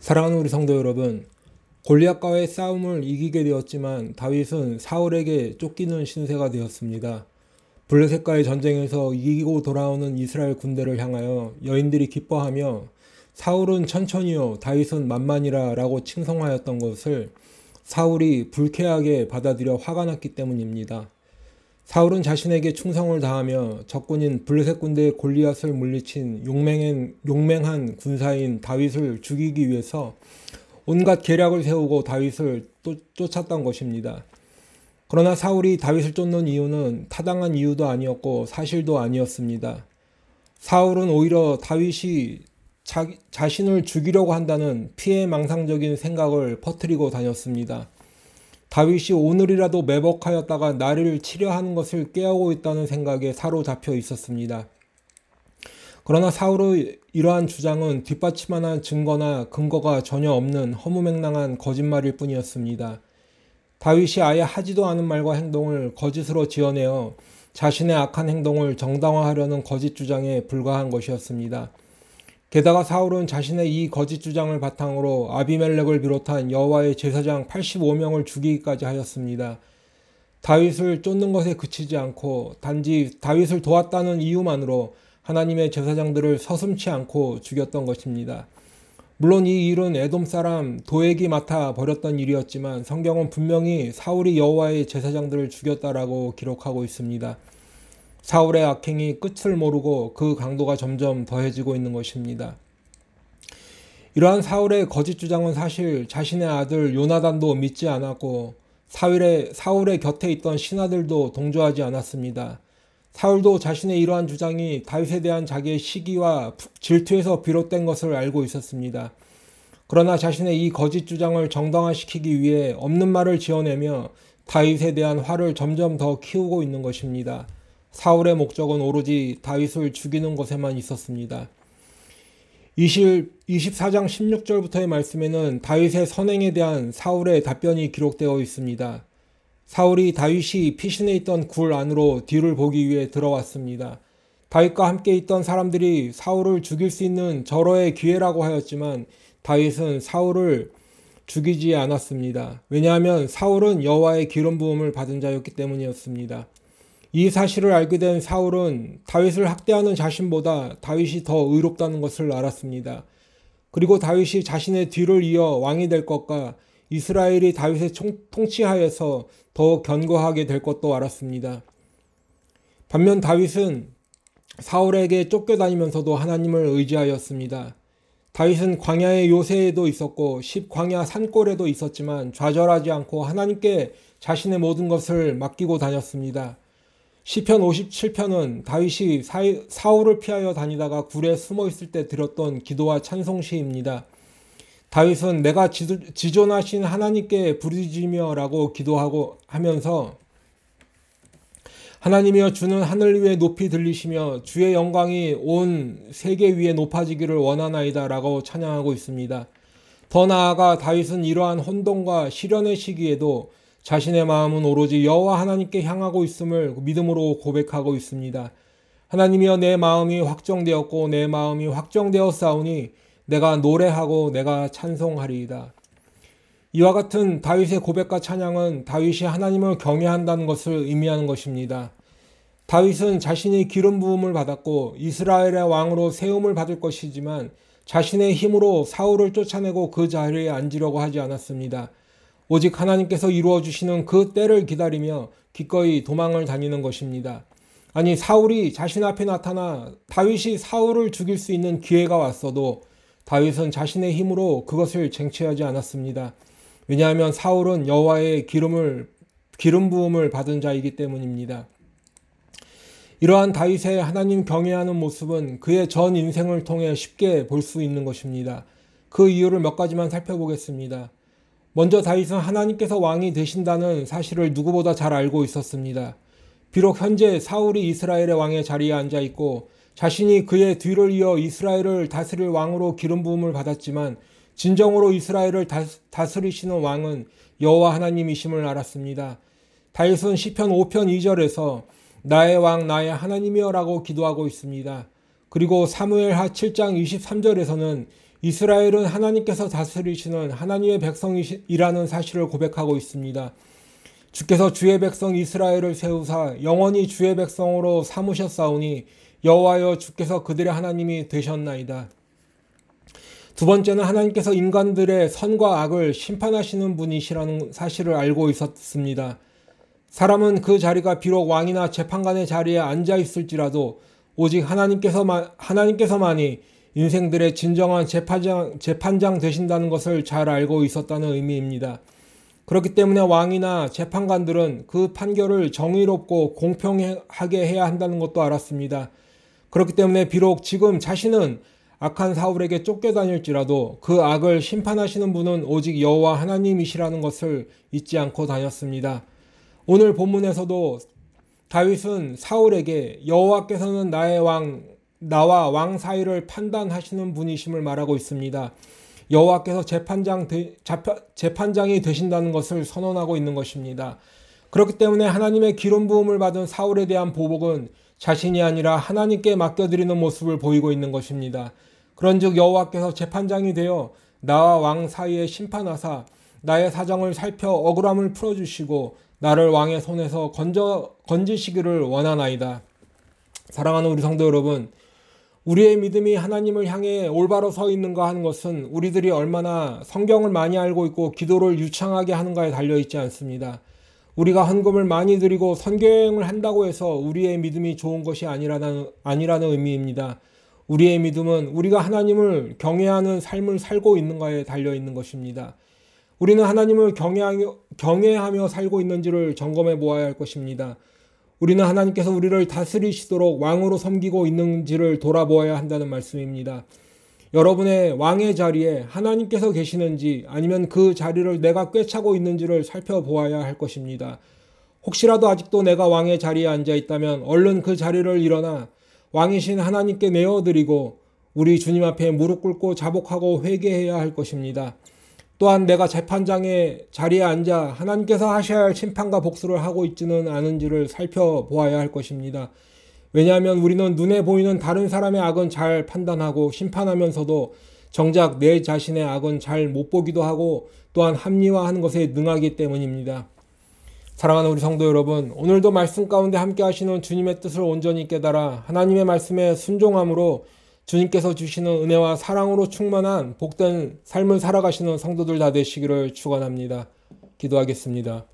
사랑하는 우리 성도 여러분, 골리앗과의 싸움을 이기게 되었지만 다윗은 사울에게 쫓기는 신세가 되었습니다. 블레셋과의 전쟁에서 이기고 돌아오는 이스라엘 군대를 향하여 여인들이 기뻐하며 사울은 천천히요 다윗은 만만이라라고 칭송하였던 것을 사울이 불쾌하게 받아들여 화가 났기 때문입니다. 사울은 자신에게 충성을 다하며 적군인 블레셋 군대의 골리앗을 물리친 용맹한, 용맹한 군사인 다윗을 죽이기 위해서 온갖 계략을 세우고 다윗을 또 쫓았던 것입니다. 그러나 사울이 다윗을 쫓는 이유는 타당한 이유도 아니었고 사실도 아니었습니다. 사울은 오히려 다윗이 자, 자신을 죽이려고 한다는 피해 망상적인 생각을 퍼뜨리고 다녔습니다. 다윗이 오늘이라도 매복하였다가 나를 치려하는 것을 깨우고 있다는 생각에 사로잡혀 있었습니다. 그러나 사울의 이러한 주장은 뒷받침하는 증거나 근거가 전혀 없는 허무맹랑한 거짓말일 뿐이었습니다. 다윗이 아예 하지도 않은 말과 행동을 거짓으로 지어내어 자신의 악한 행동을 정당화하려는 거짓 주장에 불과한 것이었습니다. 게다가 사울은 자신의 이 거짓 주장을 바탕으로 아비멜렉을 비롯한 여호와의 제사장 85명을 죽이기까지 하였습니다. 다윗을 쫓는 것에 그치지 않고 단지 다윗을 도왔다는 이유만으로 하나님의 제사장들을 서슴치 않고 죽였던 것입니다. 물론 이 일은 에돔 사람 도액이 맡아 버렸던 일이었지만 성경은 분명히 사울이 여호와의 제사장들을 죽였다라고 기록하고 있습니다. 사울의 악행이 끝을 모르고 그 강도가 점점 더해지고 있는 것입니다. 이러한 사울의 거짓 주장은 사실 자신의 아들 요나단도 믿지 않았고 사울의, 사울의 곁에 있던 신하들도 동조하지 않았습니다. 사울도 자신의 이러한 주장이 다윗에 대한 자기의 시기와 질투에서 비롯된 것을 알고 있었습니다. 그러나 자신의 이 거짓 주장을 정당화시키기 위해 없는 말을 지어내며 다윗에 대한 화를 점점 더 키우고 있는 것입니다. 사울의 목적은 오로지 다윗을 죽이는 것에만 있었습니다. 20, 24장 16절부터의 말씀에는 다윗의 선행에 대한 사울의 답변이 기록되어 있습니다. 사울이 다윗이 피신해 있던 굴 안으로 뒤를 보기 위해 들어왔습니다. 다윗과 함께 있던 사람들이 사울을 죽일 수 있는 절호의 기회라고 하였지만 다윗은 사울을 죽이지 않았습니다. 왜냐하면 사울은 여호와의 기름 부음을 받은 자였기 때문이었습니다. 이 사실을 알게 된 사울은 다윗을 학대하는 자신보다 다윗이 더 의롭다는 것을 알았습니다. 그리고 다윗이 자신의 뒤를 이어 왕이 될 것과 이스라엘이 다윗의 통치하에서 더 견고하게 될 것도 알았습니다. 반면 다윗은 사울에게 쫓겨다니면서도 하나님을 의지하였습니다. 다윗은 광야의 요새에도 있었고 십 광야 산골에도 있었지만 좌절하지 않고 하나님께 자신의 모든 것을 맡기고 다녔습니다. 시편 57편은 다윗이 사울을 피하여 다니다가 굴에 숨어 있을 때 들었던 기도와 찬송시입니다. 다윗은 내가 지존하신 하나님께 부르짖으며라고 기도하고 하면서 하나님이여 주는 하늘 위에 높이 들리시며 주의 영광이 온 세계 위에 높아지기를 원하나이다라고 찬양하고 있습니다. 더 나아가 다윗은 이러한 혼돈과 시련의 시기에도 자신의 마음은 오로지 여호와 하나님께 향하고 있음을 믿음으로 고백하고 있습니다. 하나님이여 내 마음이 확정되었고 내 마음이 확정되었사오니 내가 노래하고 내가 찬송하리이다. 이와 같은 다윗의 고백과 찬양은 다윗이 하나님을 경외한다는 것을 의미하는 것입니다. 다윗은 자신이 기름 부음을 받았고 이스라엘의 왕으로 세움을 받을 것이지만 자신의 힘으로 사울을 쫓아내고 그 자리에 앉으려고 하지 않았습니다. 오직 하나님께서 이루어 주시는 그 때를 기다리며 기꺼이 도망을 다니는 것입니다. 아니 사울이 자신 앞에 나타나 다윗이 사울을 죽일 수 있는 기회가 왔어도 다윗은 자신의 힘으로 그것을 쟁취하지 않았습니다. 왜냐하면 사울은 여호와의 기름을 기름 부음을 받은 자이기 때문입니다. 이러한 다윗의 하나님 경외하는 모습은 그의 전 인생을 통해 쉽게 볼 수 있는 것입니다. 그 이유를 몇 가지만 살펴보겠습니다. 먼저 다윗은 하나님께서 왕이 되신다는 사실을 누구보다 잘 알고 있었습니다. 비록 현재 사울이 이스라엘의 왕의 자리에 앉아 있고 자신이 그의 뒤를 이어 이스라엘을 다스릴 왕으로 기름 부음을 받았지만 진정으로 이스라엘을 다스리시는 왕은 여호와 하나님이심을 알았습니다. 다윗은 시편 5편 2절에서 나의 왕 나의 하나님이여라고 기도하고 있습니다. 그리고 사무엘하 7장 23절에서는 이스라엘은 하나님께서 다스리시는 하나님의 백성이라는 사실을 고백하고 있습니다. 주께서 주의 백성 이스라엘을 세우사 영원히 주의 백성으로 삼으셨사오니 여호와여 주께서 그들의 하나님이 되셨나이다. 두 번째는 하나님께서 인간들의 선과 악을 심판하시는 분이시라는 사실을 알고 있었습니다. 사람은 그 자리가 비록 왕이나 재판관의 자리에 앉아 있을지라도 오직 하나님께서만, 하나님께서만이 인생들의 진정한 재판장, 재판장 되신다는 것을 잘 알고 있었다는 의미입니다. 그렇기 때문에 왕이나 재판관들은 그 판결을 정의롭고 공평하게 해야 한다는 것도 알았습니다. 그렇기 때문에 비록 지금 자신은 악한 사울에게 쫓겨다닐지라도 그 악을 심판하시는 분은 오직 여호와 하나님이시라는 것을 잊지 않고 다녔습니다. 오늘 본문에서도 다윗은 사울에게 여호와께서는 나의 왕 나와 왕 사이를 판단하시는 분이심을 말하고 있습니다. 여호와께서 재판장 재판장이 되신다는 것을 선언하고 있는 것입니다. 그렇기 때문에 하나님의 기름 부음을 받은 사울에 대한 보복은 자신이 아니라 하나님께 맡겨드리는 모습을 보이고 있는 것입니다. 그런즉 여호와께서 재판장이 되어 나와 왕 사이에 심판하사 나의 사정을 살펴 억울함을 풀어주시고 나를 왕의 손에서 건져 건지시기를 원하나이다. 사랑하는 우리 성도 여러분, 우리의 믿음이 하나님을 향해 올바로 서 있는가 하는 것은 우리들이 얼마나 성경을 많이 알고 있고 기도를 유창하게 하는가에 달려 있지 않습니다. 우리가 헌금을 많이 드리고 선교여행을 한다고 해서 우리의 믿음이 좋은 것이 아니라는, 아니라는 의미입니다. 우리의 믿음은 우리가 하나님을 경외하는 삶을 살고 있는가에 달려 있는 것입니다. 우리는 하나님을 경외하며, 경외하며 살고 있는지를 점검해 보아야 할 것입니다. 우리는 하나님께서 우리를 다스리시도록 왕으로 섬기고 있는지를 돌아보아야 한다는 말씀입니다. 여러분의 왕의 자리에 하나님께서 계시는지 아니면 그 자리를 내가 꿰차고 있는지를 살펴보아야 할 것입니다. 혹시라도 아직도 내가 왕의 자리에 앉아 있다면 얼른 그 자리를 일어나 왕이신 하나님께 내어드리고 우리 주님 앞에 무릎 꿇고 자복하고 회개해야 할 것입니다. 또한 내가 재판장의 자리에 앉아 하나님께서 하셔야 할 심판과 복수를 하고 있지는 않은지를 살펴보아야 할 것입니다. 왜냐하면 우리는 눈에 보이는 다른 사람의 악은 잘 판단하고 심판하면서도 정작 내 자신의 악은 잘 못 보기도 하고 또한 합리화하는 것에 능하기 때문입니다. 사랑하는 우리 성도 여러분, 오늘도 말씀 가운데 함께 하시는 주님의 뜻을 온전히 깨달아 하나님의 말씀에 순종함으로 주님께서 주시는 은혜와 사랑으로 충만한 복된 삶을 살아가시는 성도들 다 되시기를 축원합니다. 기도하겠습니다.